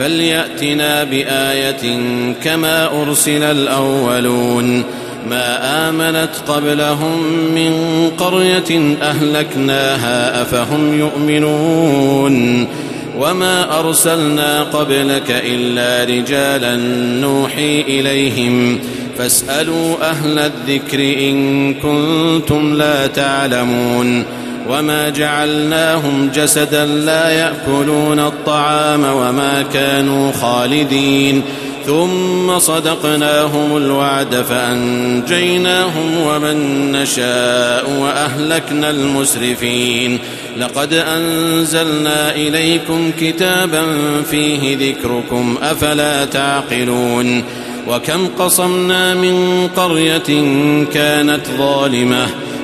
فليأتنا بآية كما أرسل الأولون. ما آمنت قبلهم من قرية أهلكناها أفهم يؤمنون. وما أرسلنا قبلك إلا رجالا نوحي إليهم. فاسألوا أهل الذكر إن كنتم لا تعلمون. وما جعلناهم جسدا لا يأكلون الطعام وما كانوا خالدين ثم صدقناهم الوعد فأنجيناهم ومن نشاء وأهلكنا المسرفين لقد أنزلنا إليكم كتابا فيه ذكركم أفلا تعقلون وكم قصمنا من قرية كانت ظالمة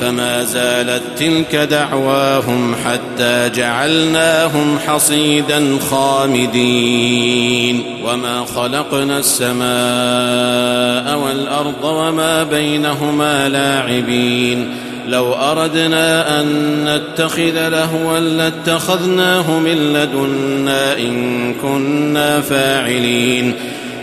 فما زالت تلك دعواهم حتى جعلناهم حصيدا خامدين. وما خلقنا السماء والأرض وما بينهما لاعبين. لو أردنا أن نتخذ لهوا لاتخذناه من لدنا إن كنا فاعلين.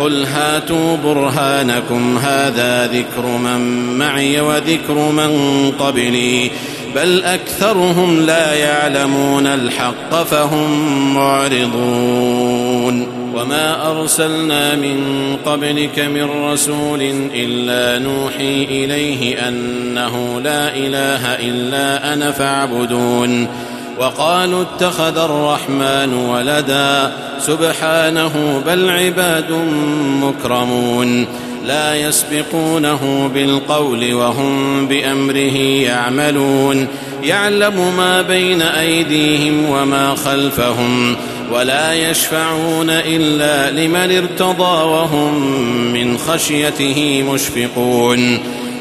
قل هاتوا برهانكم هذا ذكر من معي وذكر من قبلي بل أكثرهم لا يعلمون الحق فهم معرضون. وما أرسلنا من قبلك من رسول إلا نوحي إليه أنه لا إله إلا أنا فاعبدون. وقالوا اتخذ الرحمن ولدا. سبحانه بل عباد مكرمون. لا يسبقونه بالقول وهم بأمره يعملون. يعلم ما بين أيديهم وما خلفهم ولا يشفعون إلا لمن ارتضى وهم من خشيته مشفقون.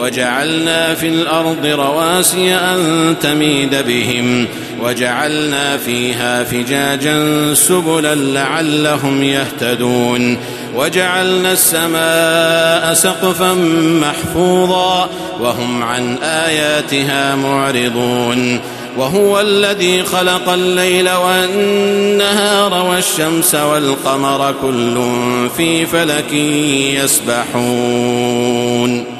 وجعلنا في الأرض رواسي أن تميد بهم وجعلنا فيها فجاجا سبلا لعلهم يهتدون وجعلنا السماء سقفا محفوظا وهم عن آياتها معرضون وهو الذي خلق الليل والنهار والشمس والقمر كل في فلك يسبحون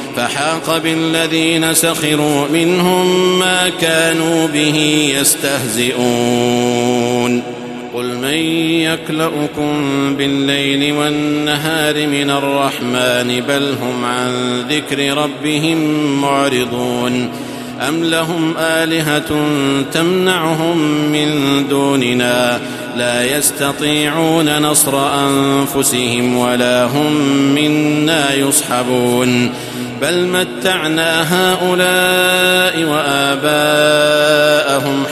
فحاق بالذين سخروا منهم ما كانوا به يستهزئون. قل من يكلؤكم بالليل والنهار من الرحمن بل هم عن ذكر ربهم معرضون. أم لهم آلهة تمنعهم من دوننا؟ لا يستطيعون نصر أنفسهم ولا هم منا يصحبون. بل متعنا هؤلاء وآباءهم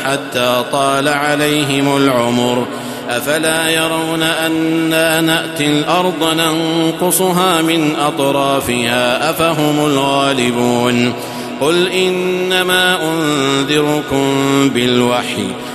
حتى طال عليهم العمر. أفلا يرون أنا نأتي الأرض ننقصها من أطرافها؟ أفهم الغالبون. قل إنما أنذركم بالوحي.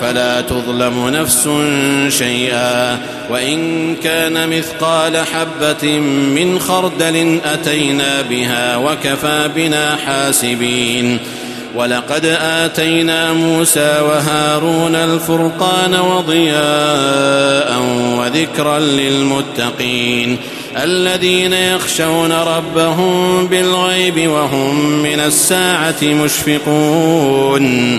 فلا تظلم نفس شيئا. وإن كان مثقال حبة من خردل أتينا بها وكفى بنا حاسبين. ولقد آتينا موسى وهارون الفرقان وضياء وذكرا للمتقين. الذين يخشون ربهم بالغيب وهم من الساعة مشفقون.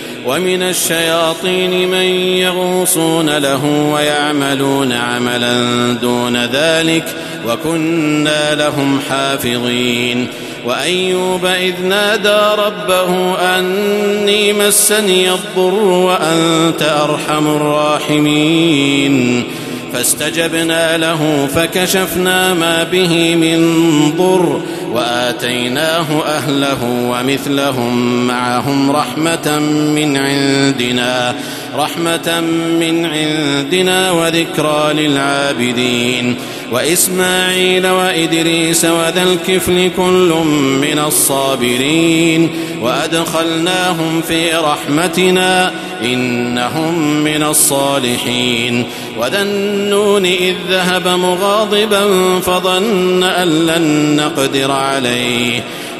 ومن الشياطين من يغوصون له ويعملون عملا دون ذلك وكنا لهم حافظين. وأيوب إذ نادى ربه أني مسني الضر وأنت أرحم الراحمين. فاستجبنا له فكشفنا ما به من ضر وآتيناه أهله ومثلهم معهم رحمة من عندنا رحمة من عندنا وذكرى للعابدين. وإسماعيل وإدريس وذا الكفل كل من الصابرين. وأدخلناهم في رحمتنا إنهم من الصالحين. وذا النون إذ ذهب مغاضبا فظن أن لن نقدر عليه.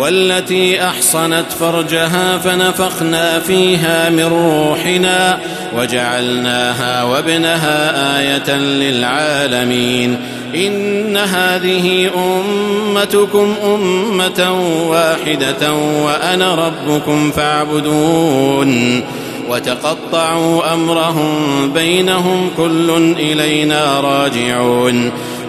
والتي أحصنت فرجها فنفخنا فيها من روحنا وجعلناها وابنها آية للعالمين إن هذه أمتكم أمة واحدة وأنا ربكم فاعبدون وتقطعوا أمرهم بينهم كل إلينا راجعون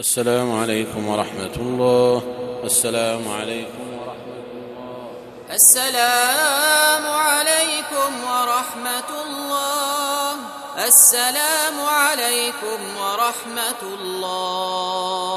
السلام عليكم ورحمة الله. السلام عليكم السلام عليكم ورحمة الله. السلام عليكم ورحمة الله.